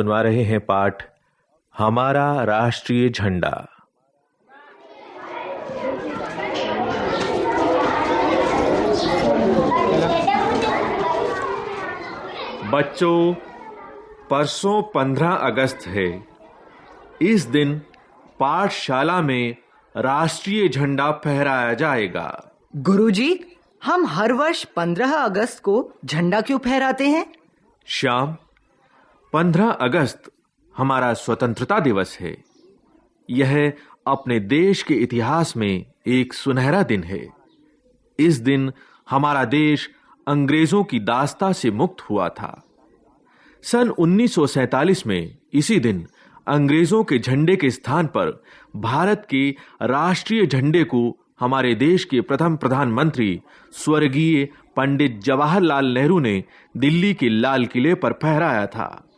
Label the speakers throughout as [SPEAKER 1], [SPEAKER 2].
[SPEAKER 1] सुनवा रहे हैं पाठ हमारा राष्ट्रीय झंडा। बच्चों परसों 15 अगस्त है। इस दिन पाठशाला में राष्ट्रीय झंडा फहराया जाएगा।
[SPEAKER 2] गुरुजी हम हर वर्ष 15 अगस्त को झंडा क्यों फहराते हैं?
[SPEAKER 1] श्याम 15 अगस्त हमारा स्वतंत्रता दिवस है। यह अपने देश के इतिहास में एक सुनहरा दिन है। इस दिन हमारा देश अंग्रेज़ों की दास्ता से मुक्त हुआ था। सन 1947 में इसी दिन अंग्रेज़ों के झंडे के स्थान पर भारत के राष्ट्रीय झंडे को हमारे देश के प्रथम प्रधानमंत्री स्वर्गीय पंडित जवाहरलाल नेहरू ने दिल्ली के लाल किले पर फहराया था।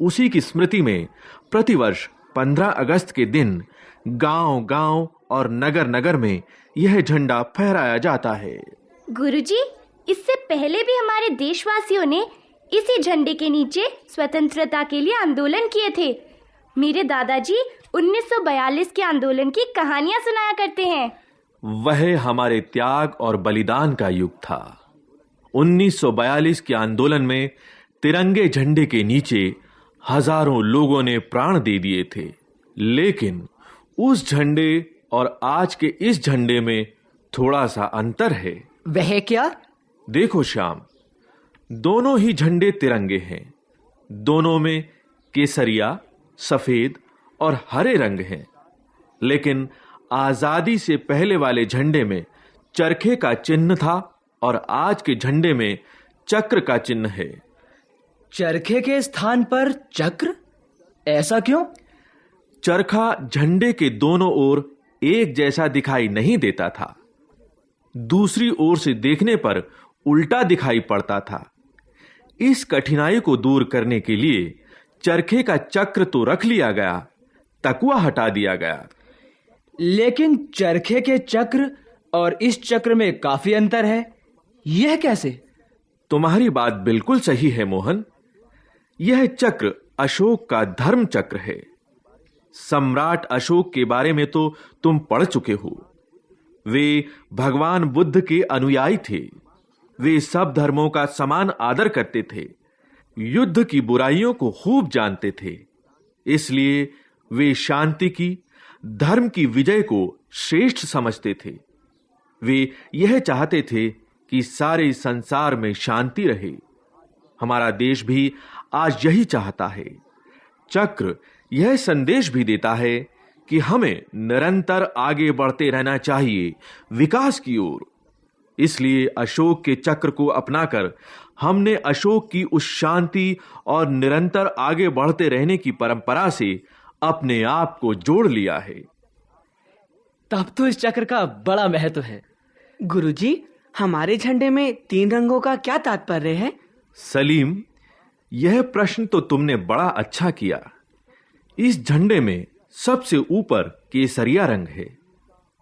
[SPEAKER 1] उसी की स्मृति में प्रतिवर्ष 15 अगस्त के दिन गांव-गांव और नगर-नगर में यह झंडा फहराया जाता है।
[SPEAKER 3] गुरुजी इससे पहले भी हमारे देशवासियों ने इसी झंडे के नीचे स्वतंत्रता के लिए आंदोलन किए थे। मेरे दादाजी 1942 के आंदोलन की कहानियाँ सुनाया करते हैं।
[SPEAKER 1] वह हमारे त्याग और बलिदान का युग था। 1942 के आंदोलन में तिरंगे झंडे के नीचे हज़ारों लोगों ने प्राण दे दिए थे। लेकिन उस झंडे और आज के इस झंडे में थोड़ा सा अंतर है।
[SPEAKER 2] वह क्या?
[SPEAKER 1] देखो श्याम दोनों ही झंडे तिरंगे हैं। दोनों में केसरिया सफ़ेद और हरे रंग हैं। लेकिन आज़ादी से पहले वाले झंडे में चरखे का चिन्ह था और आज के झंडे में चक्र का चिन्ह है।
[SPEAKER 2] चरखे के स्थान पर चक्र? ऐसा क्यों?
[SPEAKER 1] चरखा झंडे के दोनों ओर एक जैसा दिखाई नहीं देता था। दूसरी ओर से देखने पर उल्टा दिखाई पड़ता था। इस कठिनाई को दूर करने के लिए चरखे का चक्र तो रख लिया गया तकुआ हटा दिया गया।
[SPEAKER 2] लेकिन चरखे के चक्र और इस चक्र में काफ़ी अंतर है। यह कैसे?
[SPEAKER 1] तुम्हारी बात बिल्कुल सही है मोहन। यह चक्र अशोक का धर्म चक्र है। सम्राट अशोक के बारे में तो तुम पढ़ चुके हो। वे भगवान बुद्ध के अनुयायी थे। वे सब धर्मों का समान आदर करते थे। युद्ध की बुराइयों को खूब जानते थे। इसलिए वे शांति की, धर्म की विजय को श्रेष्ठ समझते थे। वे यह चाहते थे कि सारे संसार में शांति रहे। हमारा देश भी आज यही चाहता है। चक्र यह संदेश भी देता है कि हमें निरंतर आगे बढ़ते रहना चाहिए विकास की ओर। इसलिए अशोक के चक्र को अपनाकर हमने अशोक की उस शांति और निरंतर आगे बढ़ते रहने की परंपरा से अपने आप को जोड़ लिया है।
[SPEAKER 2] तब तो इस चक्र का बड़ा महत्व है। गुरुजी हमारे झंडे में तीन रंगों का क्या तात्पर्य है?
[SPEAKER 1] सलीम यह प्रश्न तो तुमने बड़ा अच्छा किया। इस झंडे में सबसे ऊपर केसरिया रंग है।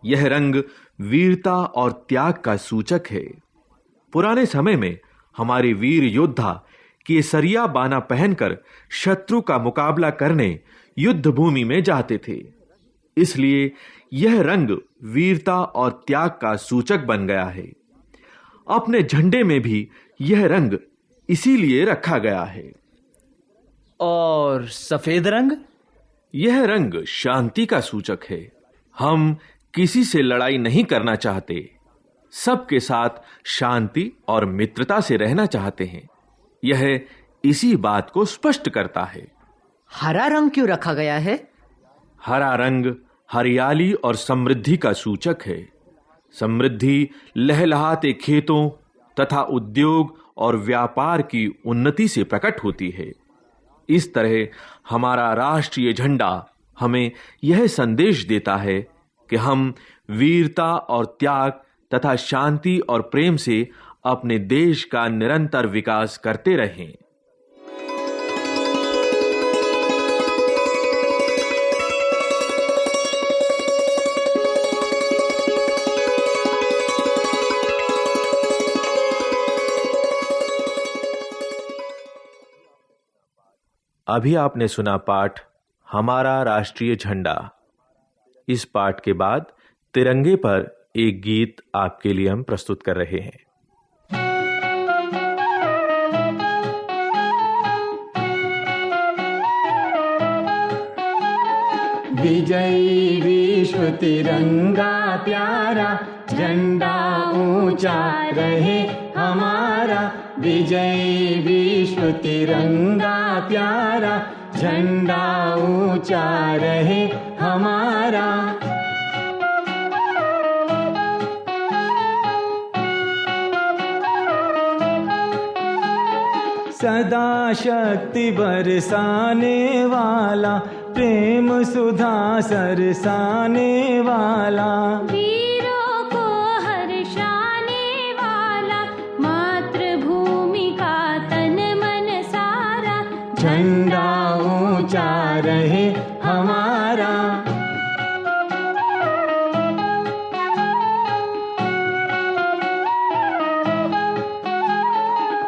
[SPEAKER 1] यह रंग वीरता और त्याग का सूचक है। पुराने समय में हमारे वीर योद्धा केसरिया बाना पहनकर शत्रु का मुकाबला करने युद्ध भूमि में जाते थे। इसलिए यह रंग वीरता और त्याग का सूचक बन गया है। अपने झंडे में भी यह रंग इसीलिए रखा गया है।
[SPEAKER 2] और सफ़ेद रंग?
[SPEAKER 1] यह रंग शांति का सूचक है। हम किसी से लड़ाई नहीं करना चाहते। सबके साथ शांति और मित्रता से रहना चाहते हैं। यह इसी बात को स्पष्ट करता है।
[SPEAKER 2] हरा रंग क्यों रखा गया है?
[SPEAKER 1] हरा रंग हरियाली और समृद्धि का सूचक है। समृद्धि लहलहाते खेतों तथा उद्योग और व्यापार की उन्नति से प्रकट होती है। इस तरह हमारा राष्ट्रीय झंडा हमें यह संदेश देता है कि हम वीरता और त्याग तथा शांति और प्रेम से अपने देश का निरंतर विकास करते रहें। अभी आपने सुना पाठ, हमारा राष्ट्रीय झंडा। इस पाठ के बाद तिरंगे पर एक गीत आपके लिए हम प्रस्तुत कर रहे हैं।
[SPEAKER 4] विजयी विश्व तिरंगा प्यारा, झंडा ऊँचा रहे हमारा। विजय विश्व तिरंगा प्यारा, झंडा ऊँचा रहे हमारा। सदा शक्ति बरसाने वाला, प्रेम सुधा सरसाने वाला। झंडा ऊँचा रहे हमारा।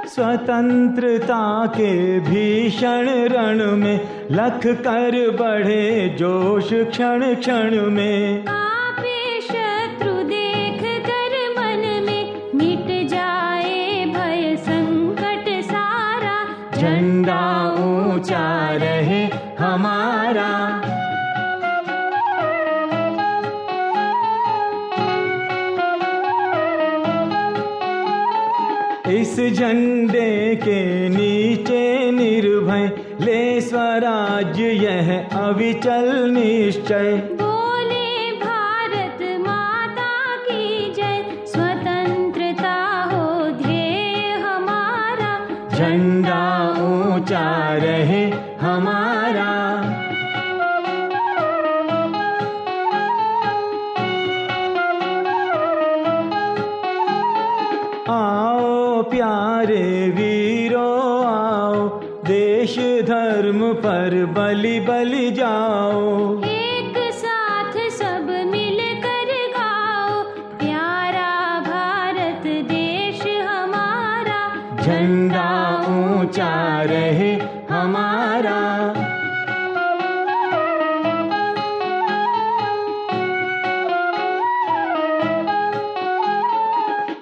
[SPEAKER 4] स्वतंत्रता के भीषण रण में लख कर बढ़े जोश क्षण क्षण में।
[SPEAKER 3] शत्रु देख कर मन में मिट जाए भय संकट सारा।
[SPEAKER 4] झंडा ऊँचा रहे हमारा। इस झंडे के नीचे निर्भय ले स्वराज्य यह अविचल निश्चय। झंडा ऊँचा रहे हमारा। आओ प्यारे वीरों आओ देश धर्म पर बलि बलि जाओ। ऊँचा रहे हमारा।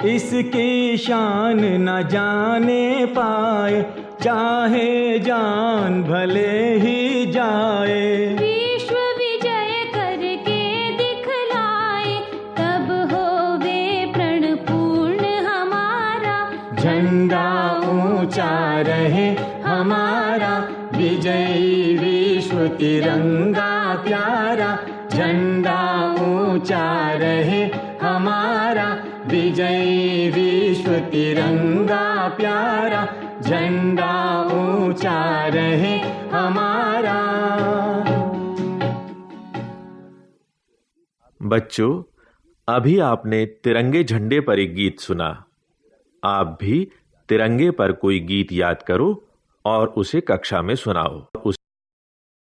[SPEAKER 4] इसकी शान न जाने पाए चाहे जान भले ही जाए। विजयी विश्व तिरंगा प्यारा झंडा ऊँचा रहे हमारा। विजयी विश्व तिरंगा प्यारा झंडा ऊँचा रहे हमारा।
[SPEAKER 1] बच्चों, अभी आपने तिरंगे झंडे पर एक गीत सुना। आप भी तिरंगे पर कोई गीत याद करो। और उसे कक्षा में सुनाओ।